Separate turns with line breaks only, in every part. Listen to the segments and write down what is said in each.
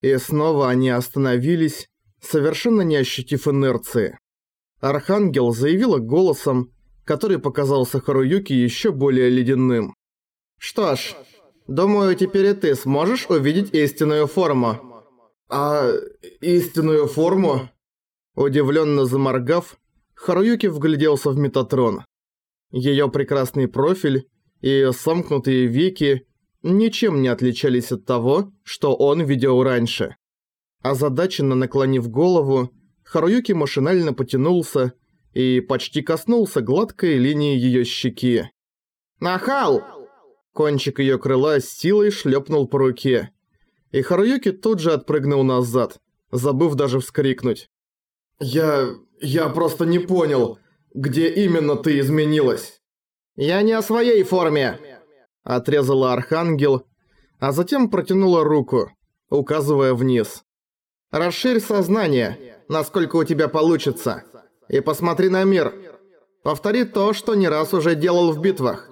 И снова они остановились, совершенно не ощутив инерции. Архангел заявила голосом, который показался Харуюки еще более ледяным. «Что ж, думаю, теперь и ты сможешь увидеть истинную форму». «А истинную форму?» Удивленно заморгав, Харуюки вгляделся в Метатрон. Её прекрасный профиль и сомкнутые веки ничем не отличались от того, что он видел раньше. Озадаченно наклонив голову, Харуюки машинально потянулся и почти коснулся гладкой линии её щеки. «Нахал!» Кончик её крыла с силой шлёпнул по руке. И Харуюки тут же отпрыгнул назад, забыв даже вскрикнуть. «Я... я просто не понял, где именно ты изменилась?» «Я не о своей форме!» Отрезала Архангел, а затем протянула руку, указывая вниз. «Расширь сознание, насколько у тебя получится, и посмотри на мир. Повтори то, что не раз уже делал в битвах.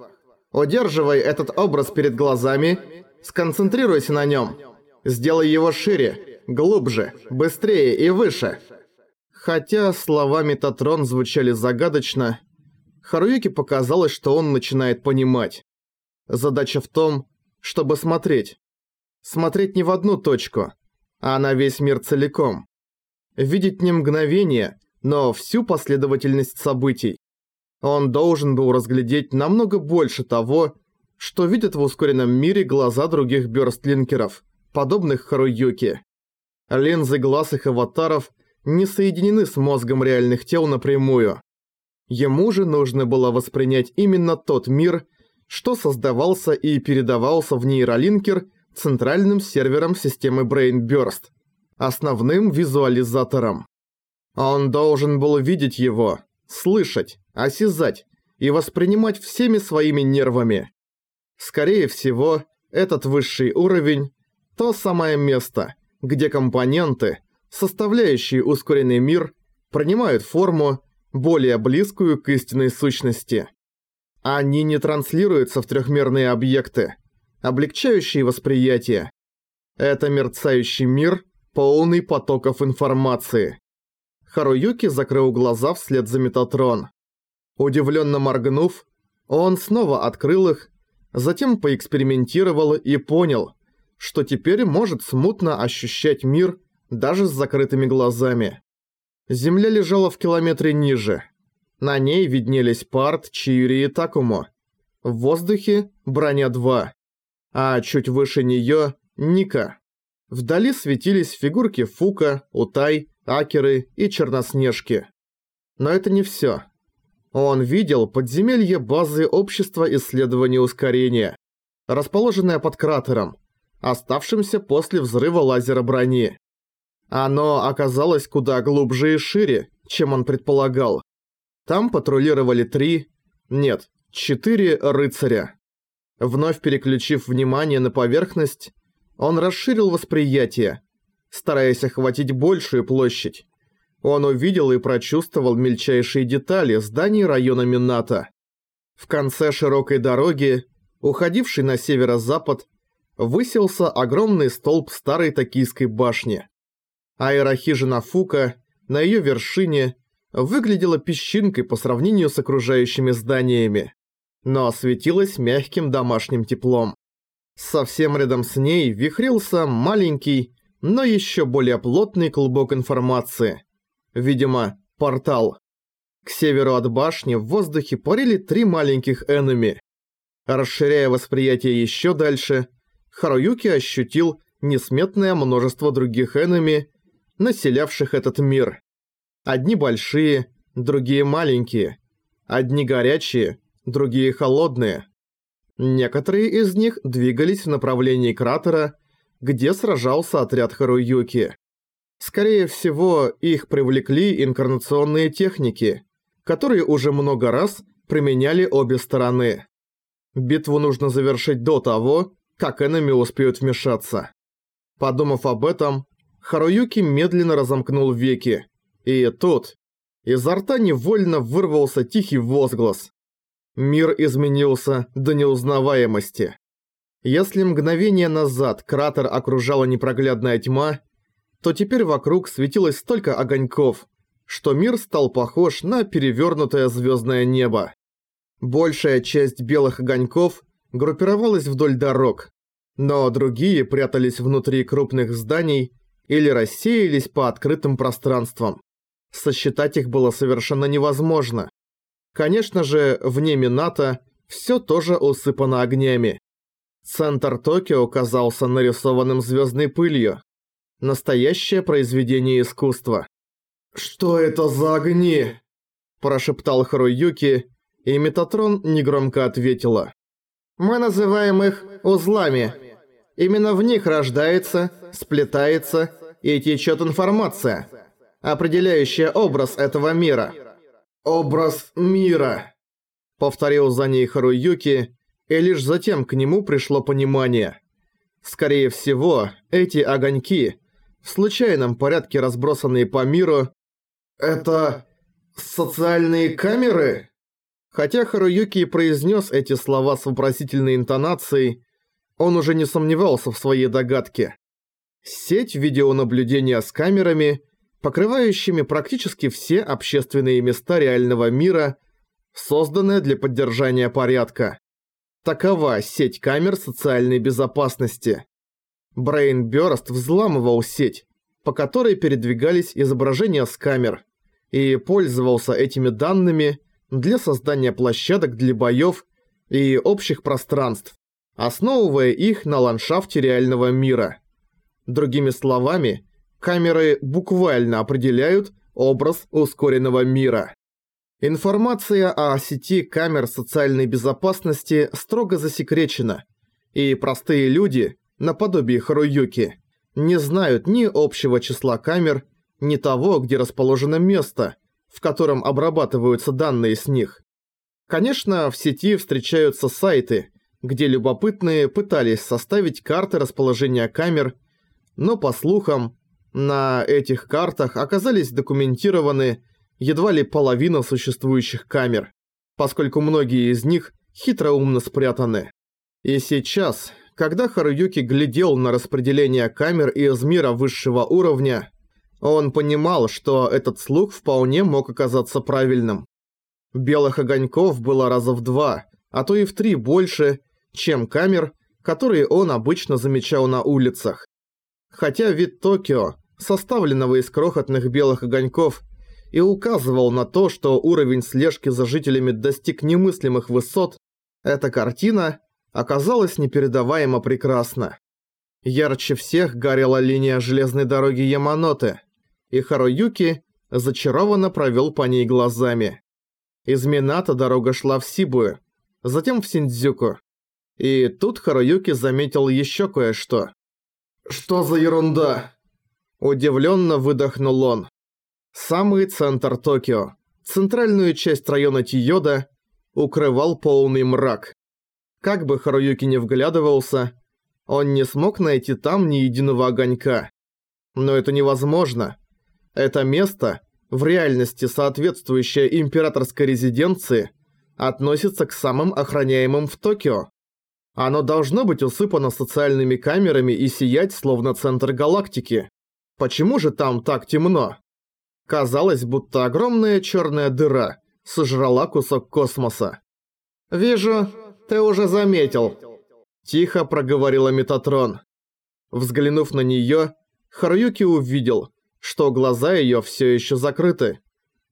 Удерживай этот образ перед глазами, сконцентрируйся на нем. Сделай его шире, глубже, быстрее и выше». Хотя слова Метатрон звучали загадочно, Харуюке показалось, что он начинает понимать. Задача в том, чтобы смотреть. Смотреть не в одну точку, а на весь мир целиком. Видеть не мгновение, но всю последовательность событий. Он должен был разглядеть намного больше того, что видят в ускоренном мире глаза других бёрстлинкеров, подобных Харуюке. Линзы глаз их аватаров не соединены с мозгом реальных тел напрямую. Ему же нужно было воспринять именно тот мир, что создавался и передавался в нейролинкер центральным сервером системы Brain Burst, основным визуализатором. Он должен был видеть его, слышать, осязать и воспринимать всеми своими нервами. Скорее всего, этот высший уровень – то самое место, где компоненты, составляющие ускоренный мир, принимают форму, более близкую к истинной сущности. Они не транслируются в трехмерные объекты, облегчающие восприятие. Это мерцающий мир, полный потоков информации. Харуюки закрыл глаза вслед за Метатрон. Удивленно моргнув, он снова открыл их, затем поэкспериментировал и понял, что теперь может смутно ощущать мир даже с закрытыми глазами. Земля лежала в километре ниже. На ней виднелись Парт, Чиури и Такумо. В воздухе броня 2. А чуть выше неё Ника. Вдали светились фигурки Фука, Утай, Акеры и Черноснежки. Но это не всё. Он видел подземелье базы Общества исследования ускорения, расположенное под кратером, оставшимся после взрыва лазера брони. Оно оказалось куда глубже и шире, чем он предполагал. Там патрулировали три, нет, четыре рыцаря. Вновь переключив внимание на поверхность, он расширил восприятие, стараясь охватить большую площадь. Он увидел и прочувствовал мельчайшие детали зданий района Мината. В конце широкой дороги, уходившей на северо-запад, высился огромный столб старой токийской башни. Аэрохижина Фука на ее вершине выглядела песчинкой по сравнению с окружающими зданиями, но осветилась мягким домашним теплом. Совсем рядом с ней вихрился маленький, но еще более плотный клубок информации. Видимо, портал. К северу от башни в воздухе парили три маленьких энеми. Расширяя восприятие еще дальше, Харуюки ощутил несметное множество других энеми, населявших этот мир. Одни большие, другие маленькие. Одни горячие, другие холодные. Некоторые из них двигались в направлении кратера, где сражался отряд Харуюки. Скорее всего, их привлекли инкарнационные техники, которые уже много раз применяли обе стороны. Битву нужно завершить до того, как энеми успеют вмешаться. Подумав об этом, Харуюки медленно разомкнул веки. И тут изо рта невольно вырвался тихий возглас. Мир изменился до неузнаваемости. Если мгновение назад кратер окружала непроглядная тьма, то теперь вокруг светилось столько огоньков, что мир стал похож на перевернутое звездное небо. Большая часть белых огоньков группировалась вдоль дорог, но другие прятались внутри крупных зданий или рассеялись по открытым пространствам. Сосчитать их было совершенно невозможно. Конечно же, вне Минато все тоже усыпано огнями. Центр Токио казался нарисованным звездной пылью. Настоящее произведение искусства. «Что это за огни?» – прошептал Харуюки, и Метатрон негромко ответила. «Мы называем их узлами. Именно в них рождается, сплетается и течет информация, определяющая образ этого мира». «Образ мира», – повторил за ней Харуюки, и лишь затем к нему пришло понимание. Скорее всего, эти огоньки, в случайном порядке разбросанные по миру, это социальные камеры? Хотя Харуюки произнес эти слова с вопросительной интонацией, он уже не сомневался в своей догадке. Сеть видеонаблюдения с камерами, покрывающими практически все общественные места реального мира, созданная для поддержания порядка. Такова сеть камер социальной безопасности. Брейнбёрст взламывал сеть, по которой передвигались изображения с камер, и пользовался этими данными для создания площадок для боёв и общих пространств, основывая их на ландшафте реального мира. Другими словами, камеры буквально определяют образ ускоренного мира. Информация о сети камер социальной безопасности строго засекречена, и простые люди, наподобие Харуюки, не знают ни общего числа камер, ни того, где расположено место, в котором обрабатываются данные с них. Конечно, в сети встречаются сайты, где любопытные пытались составить карты расположения камер, но по слухам, на этих картах оказались документированы едва ли половина существующих камер, поскольку многие из них хитроумно спрятаны. И сейчас, когда Харуюки глядел на распределение камер из мира высшего уровня, он понимал, что этот слух вполне мог оказаться правильным. Белых огоньков было раза в два, а то и в три больше, чем камер, которые он обычно замечал на улицах. Хотя вид Токио, составленного из крохотных белых огоньков, и указывал на то, что уровень слежки за жителями достиг немыслимых высот, эта картина оказалась непередаваемо прекрасна. Ярче всех горела линия железной дороги Яманоте, и Харуюки зачарованно провел по ней глазами. Из Минато дорога шла в Сибую, затем в Синдзюку. И тут Харуюки заметил еще кое-что. «Что за ерунда?» Удивленно выдохнул он. Самый центр Токио, центральную часть района Тиода, укрывал полный мрак. Как бы Харуюки не вглядывался, он не смог найти там ни единого огонька. Но это невозможно. Это место, в реальности соответствующее императорской резиденции, относится к самым охраняемым в Токио. Оно должно быть усыпано социальными камерами и сиять, словно центр галактики. Почему же там так темно? Казалось, будто огромная черная дыра сожрала кусок космоса. «Вижу, ты уже заметил», – тихо проговорила Метатрон. Взглянув на неё, Харуюки увидел, что глаза её всё ещё закрыты.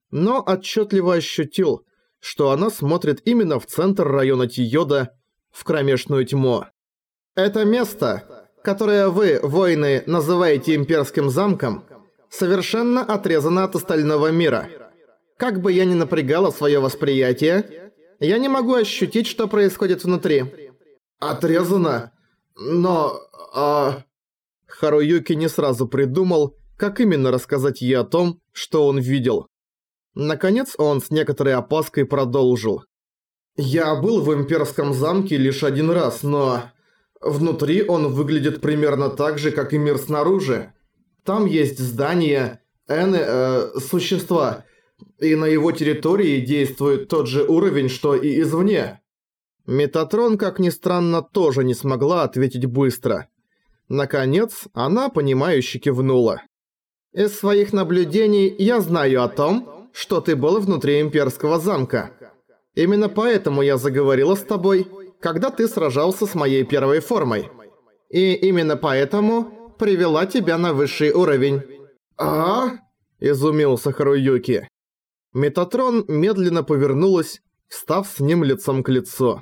Но отчётливо ощутил, что она смотрит именно в центр района Тиода, в кромешную тьму. «Это место, которое вы, воины, называете имперским замком, совершенно отрезано от остального мира. Как бы я ни напрягала своё восприятие, я не могу ощутить, что происходит внутри». «Отрезано? Но... а...» Харуюки не сразу придумал, как именно рассказать ей о том, что он видел. Наконец он с некоторой опаской продолжил. «Я был в имперском замке лишь один раз, но... Внутри он выглядит примерно так же, как и мир снаружи. Там есть здания, эны, э, существа, и на его территории действует тот же уровень, что и извне». Метатрон, как ни странно, тоже не смогла ответить быстро. Наконец, она, понимающе кивнула. «Из своих наблюдений я знаю о том, что ты был внутри имперского замка. Именно поэтому я заговорила с тобой, когда ты сражался с моей первой формой. И именно поэтому привела тебя на высший уровень». «А?» – изумился Харуюки. Метатрон медленно повернулась, став с ним лицом к лицу.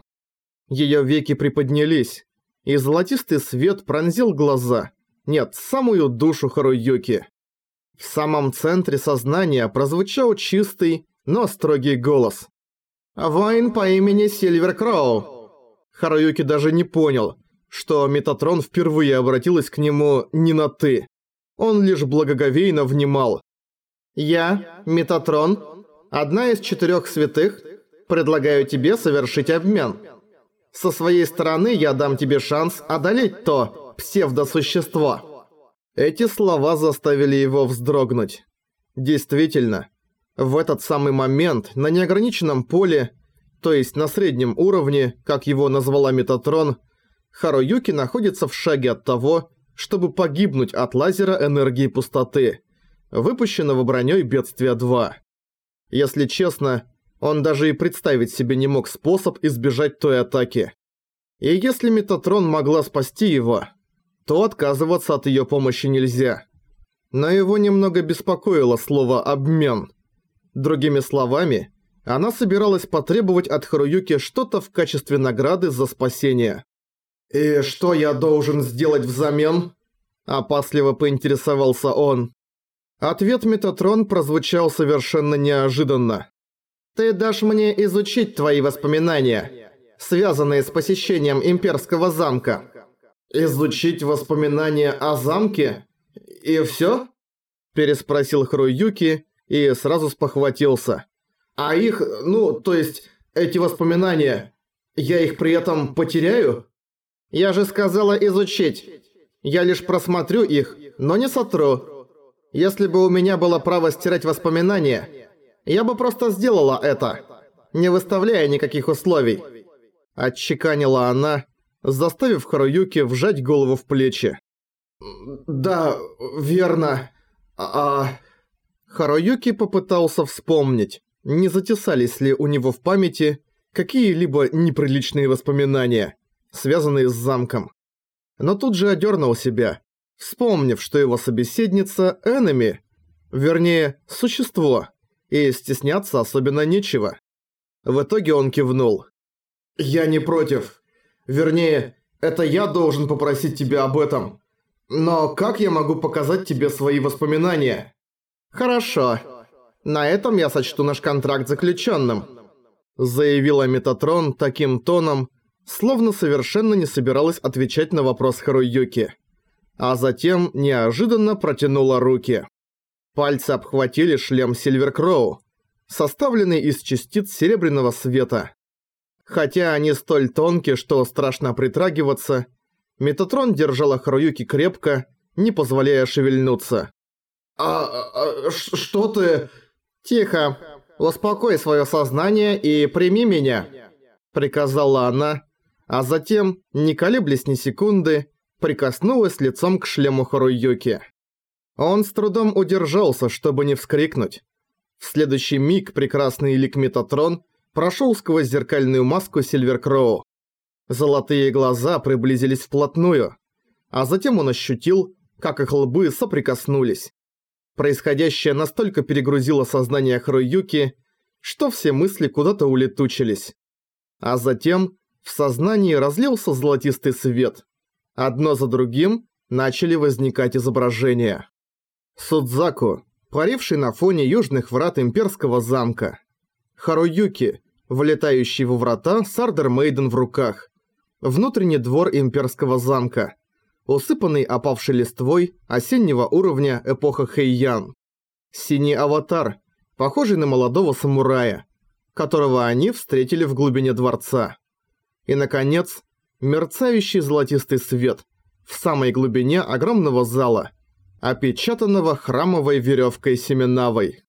Её веки приподнялись, и золотистый свет пронзил глаза. Нет, самую душу Харуюки. В самом центре сознания прозвучал чистый, но строгий голос. «Воин по имени Сильвер Кроу». Харуюки даже не понял, что Метатрон впервые обратилась к нему не на «ты». Он лишь благоговейно внимал. «Я, Метатрон, одна из четырех святых, предлагаю тебе совершить обмен. Со своей стороны я дам тебе шанс одолеть то псевдосущество». Эти слова заставили его вздрогнуть. Действительно, в этот самый момент на неограниченном поле, то есть на среднем уровне, как его назвала Метатрон, Харуюки находится в шаге от того, чтобы погибнуть от лазера энергии пустоты, выпущенного броней Бедствия 2. Если честно, он даже и представить себе не мог способ избежать той атаки. И если Метатрон могла спасти его, то отказываться от ее помощи нельзя. Но его немного беспокоило слово «обмен». Другими словами, она собиралась потребовать от Харуюки что-то в качестве награды за спасение. «И что я должен сделать взамен?» Опасливо поинтересовался он. Ответ Метатрон прозвучал совершенно неожиданно. Ты дашь мне изучить твои воспоминания, связанные с посещением имперского замка. Изучить воспоминания о замке? И всё? Переспросил Хруюки и сразу спохватился. А их, ну, то есть, эти воспоминания, я их при этом потеряю? Я же сказала изучить. Я лишь просмотрю их, но не сотру. Если бы у меня было право стирать воспоминания, я бы просто сделала это, не выставляя никаких условий. Отчеканила она, заставив Харуюки вжать голову в плечи. «Да, верно. А...», а...» Харуюки попытался вспомнить, не затесались ли у него в памяти какие-либо неприличные воспоминания, связанные с замком. Но тут же одернул себя, вспомнив, что его собеседница – Эннами, вернее, существо, и стесняться особенно нечего. В итоге он кивнул. «Я не против. Вернее, это я должен попросить тебя об этом. Но как я могу показать тебе свои воспоминания?» «Хорошо. На этом я сочту наш контракт заключенным», заявила Метатрон таким тоном, словно совершенно не собиралась отвечать на вопрос Харуюки. А затем неожиданно протянула руки. Пальцы обхватили шлем Сильверкроу, составленный из частиц серебряного света. Хотя они столь тонкие, что страшно притрагиваться, Метатрон держала Харуюки крепко, не позволяя шевельнуться. «А, а что ты...» «Тихо. Успокой свое сознание и прими меня», — приказала она, а затем, не колеблясь ни секунды, прикоснулась лицом к шлему Харуюки. Он с трудом удержался, чтобы не вскрикнуть. В следующий миг прекрасный лик Метатрон прошел сквозь зеркальную маску Сильверкроу. Золотые глаза приблизились вплотную, а затем он ощутил, как их лбы соприкоснулись. Происходящее настолько перегрузило сознание Харуюки, что все мысли куда-то улетучились. А затем в сознании разлился золотистый свет. Одно за другим начали возникать изображения. Судзаку, паривший на фоне южных врат имперского замка. Харуюки, влетающий во врата с Ардер Мейден в руках. Внутренний двор имперского замка, усыпанный опавшей листвой осеннего уровня эпоха Хэйян. Синий аватар, похожий на молодого самурая, которого они встретили в глубине дворца. И, наконец, мерцающий золотистый свет в самой глубине огромного зала – опечатанного храмовой веревкой Семенавой.